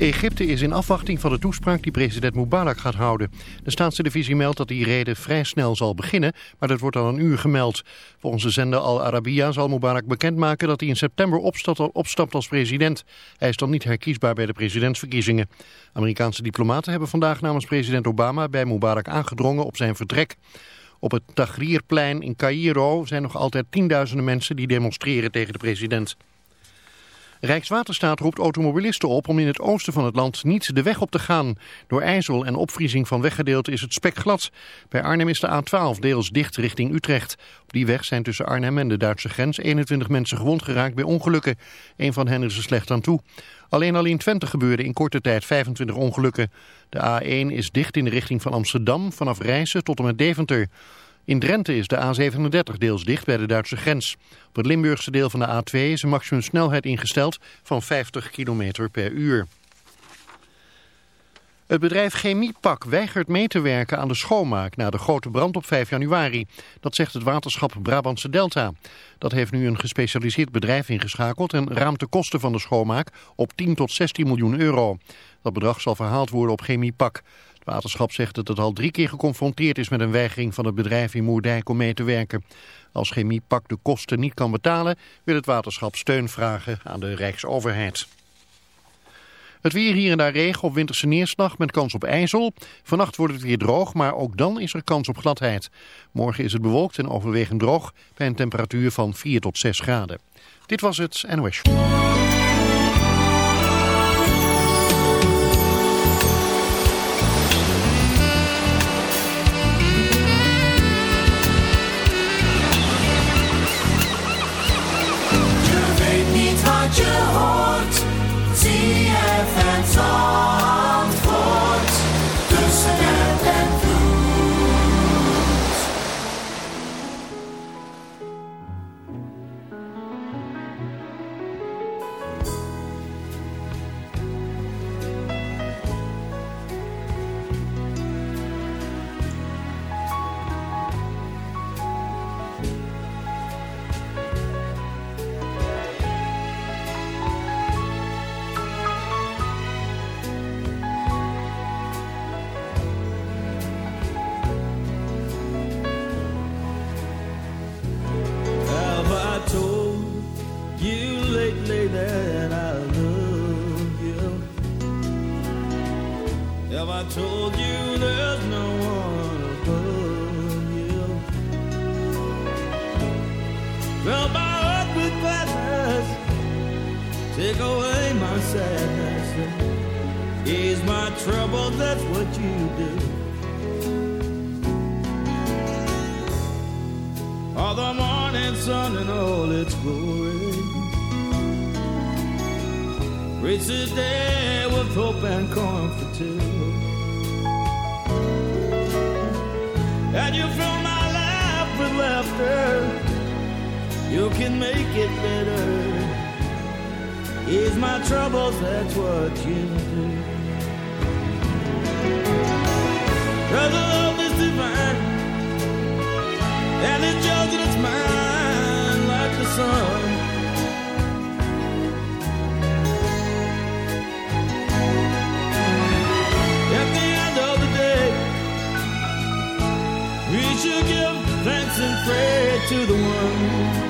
Egypte is in afwachting van de toespraak die president Mubarak gaat houden. De staatstelevisie meldt dat die reden vrij snel zal beginnen, maar dat wordt al een uur gemeld. Volgens de zender Al Arabiya zal Mubarak bekendmaken dat hij in september opstapt, als president. Hij is dan niet herkiesbaar bij de presidentsverkiezingen. Amerikaanse diplomaten hebben vandaag namens president Obama bij Mubarak aangedrongen op zijn vertrek. Op het Tahrirplein in Cairo zijn nog altijd tienduizenden mensen die demonstreren tegen de president. Rijkswaterstaat roept automobilisten op om in het oosten van het land niet de weg op te gaan. Door ijzel en opvriezing van weggedeelten is het spek glad. Bij Arnhem is de A12 deels dicht richting Utrecht. Op die weg zijn tussen Arnhem en de Duitse grens 21 mensen gewond geraakt bij ongelukken. Een van hen is er slecht aan toe. Alleen al in Twente gebeurde in korte tijd 25 ongelukken. De A1 is dicht in de richting van Amsterdam vanaf Rijssen tot en met Deventer. In Drenthe is de A37 deels dicht bij de Duitse grens. Op het Limburgse deel van de A2 is een maximumsnelheid ingesteld van 50 km per uur. Het bedrijf Chemiepak weigert mee te werken aan de schoonmaak na de grote brand op 5 januari. Dat zegt het waterschap Brabantse Delta. Dat heeft nu een gespecialiseerd bedrijf ingeschakeld en raamt de kosten van de schoonmaak op 10 tot 16 miljoen euro. Dat bedrag zal verhaald worden op Chemiepak. Waterschap zegt dat het al drie keer geconfronteerd is met een weigering van het bedrijf in Moerdijk om mee te werken. Als Chemiepak de kosten niet kan betalen, wil het waterschap steun vragen aan de Rijksoverheid. Het weer hier en daar regen of winterse neerslag met kans op ijzel. Vannacht wordt het weer droog, maar ook dan is er kans op gladheid. Morgen is het bewolkt en overwegend droog bij een temperatuur van 4 tot 6 graden. Dit was het NOS. song. Is my troubles, that's what you do. Brother, love is divine, and it's yours and it's mine like the sun. At the end of the day, we should give thanks and pray to the one.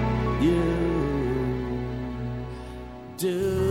do.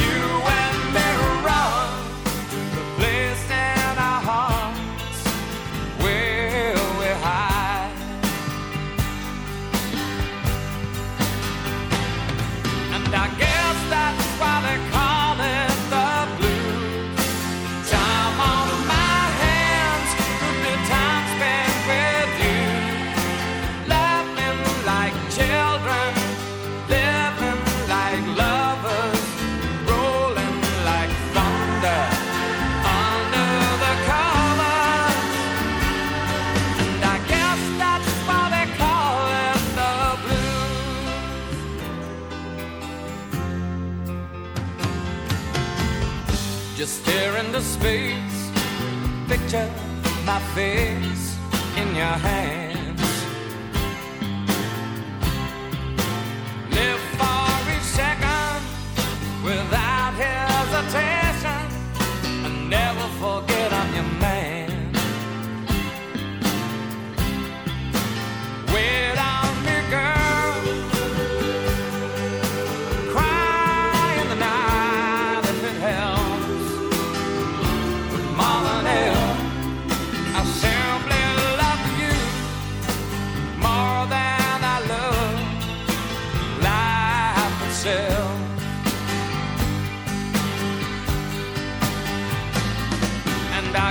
face in your hand.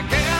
I guess.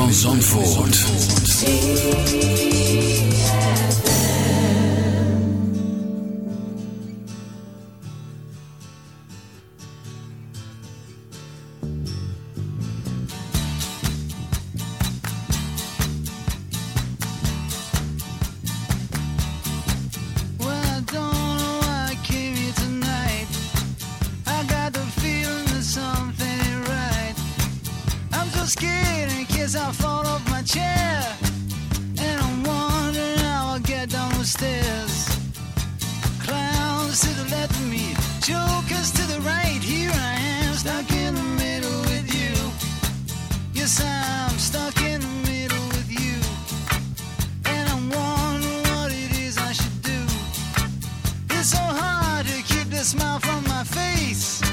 Van Zandvoort. Smile from my face.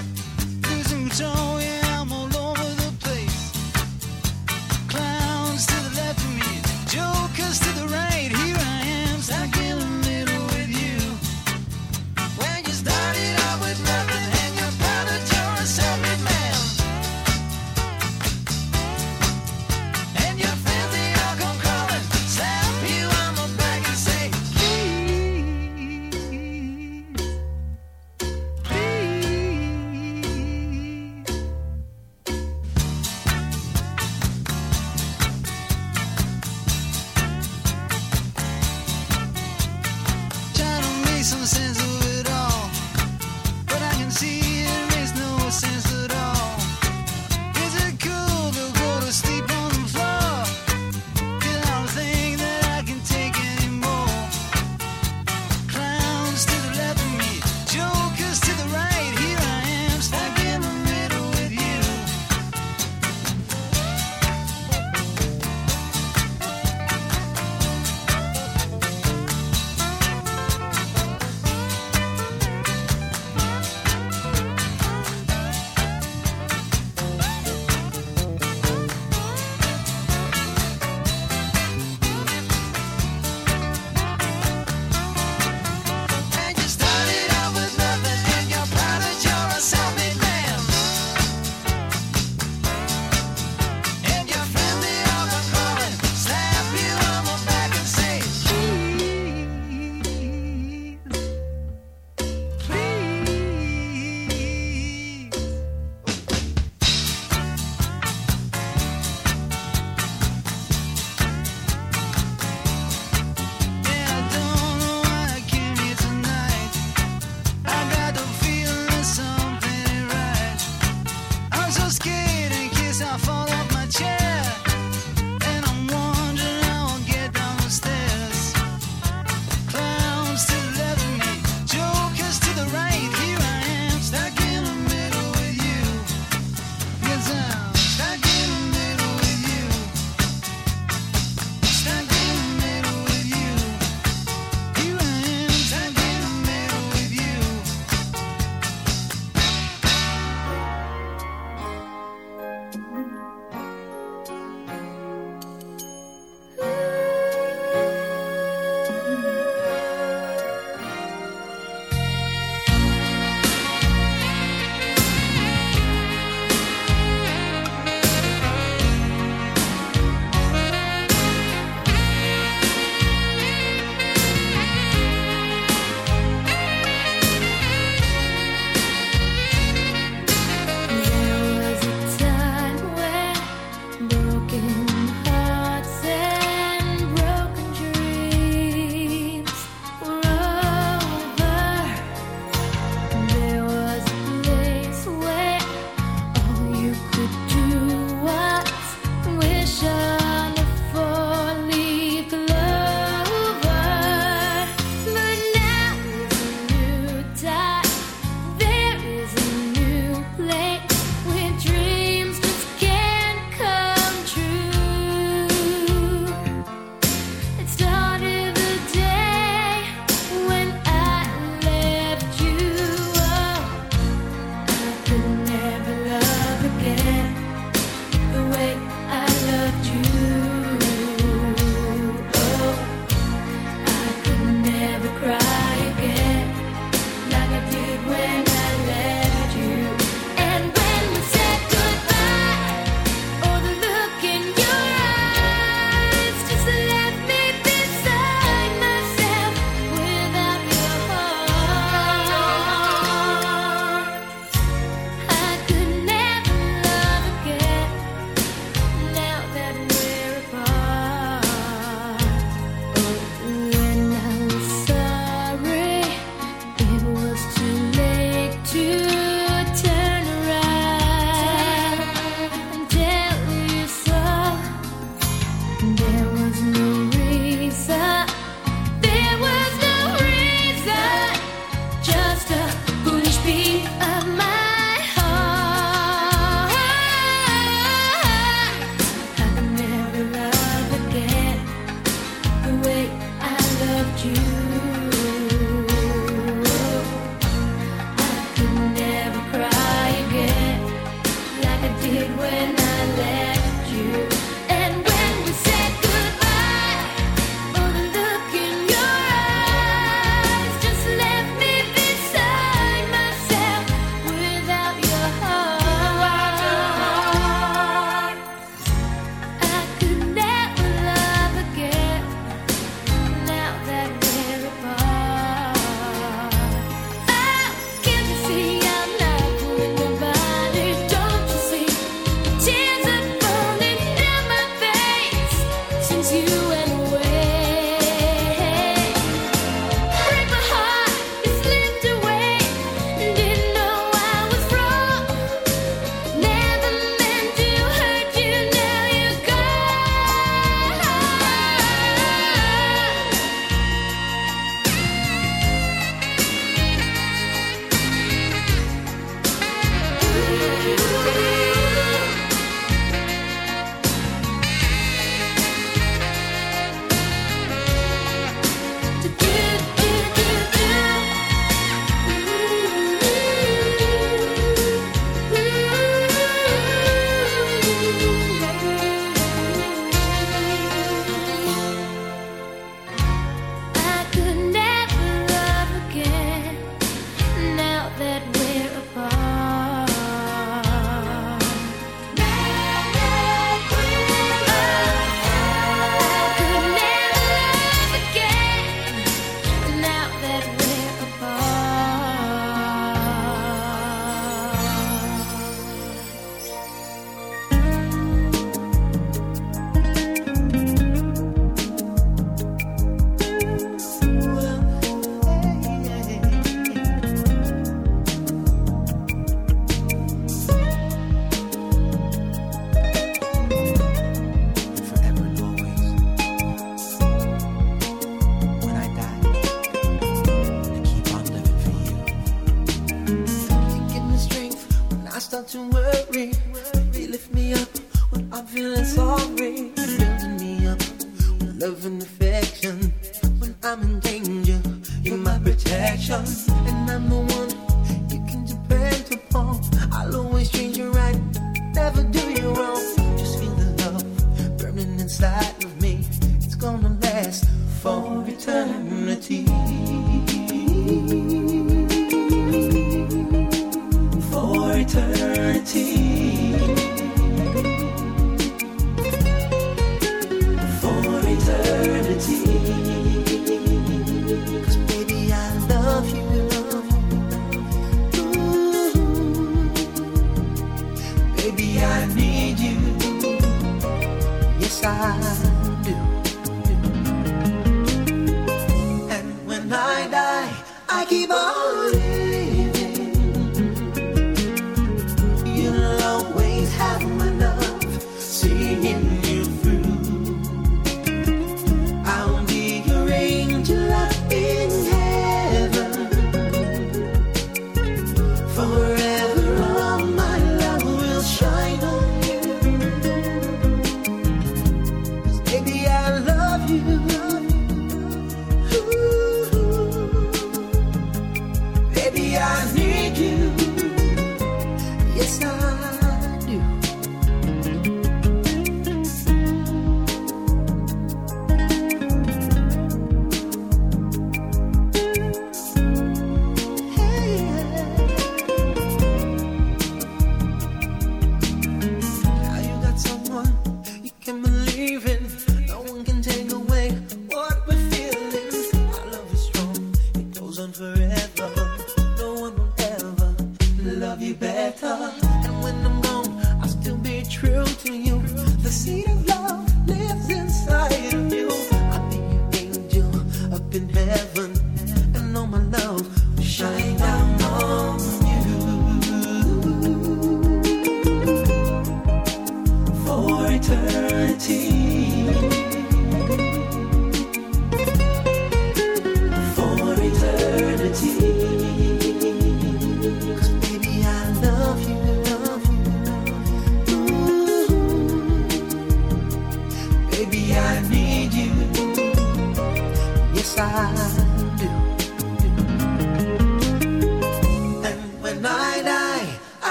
you.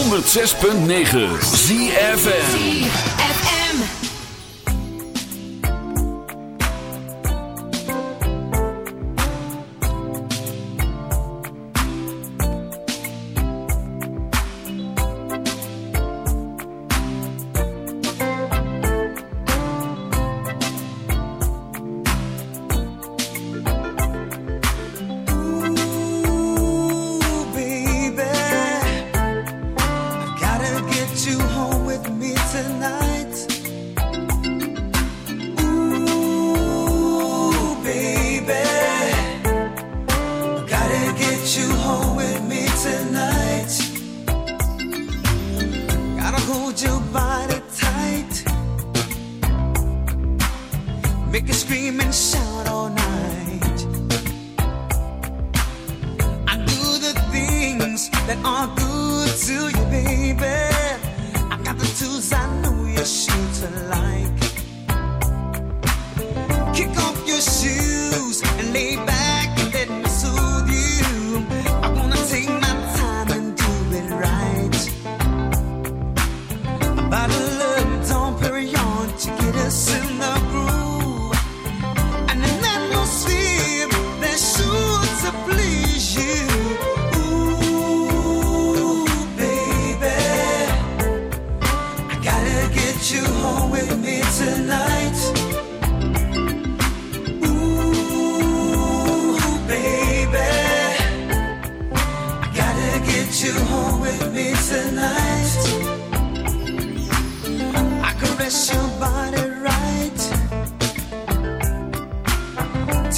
106.9 ZFN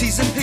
T's and P's.